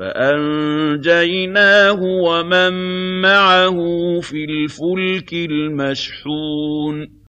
فَأَنجَيْنَاهُ وَمَن مَّعَهُ فِي الْفُلْكِ الْمَشْحُونِ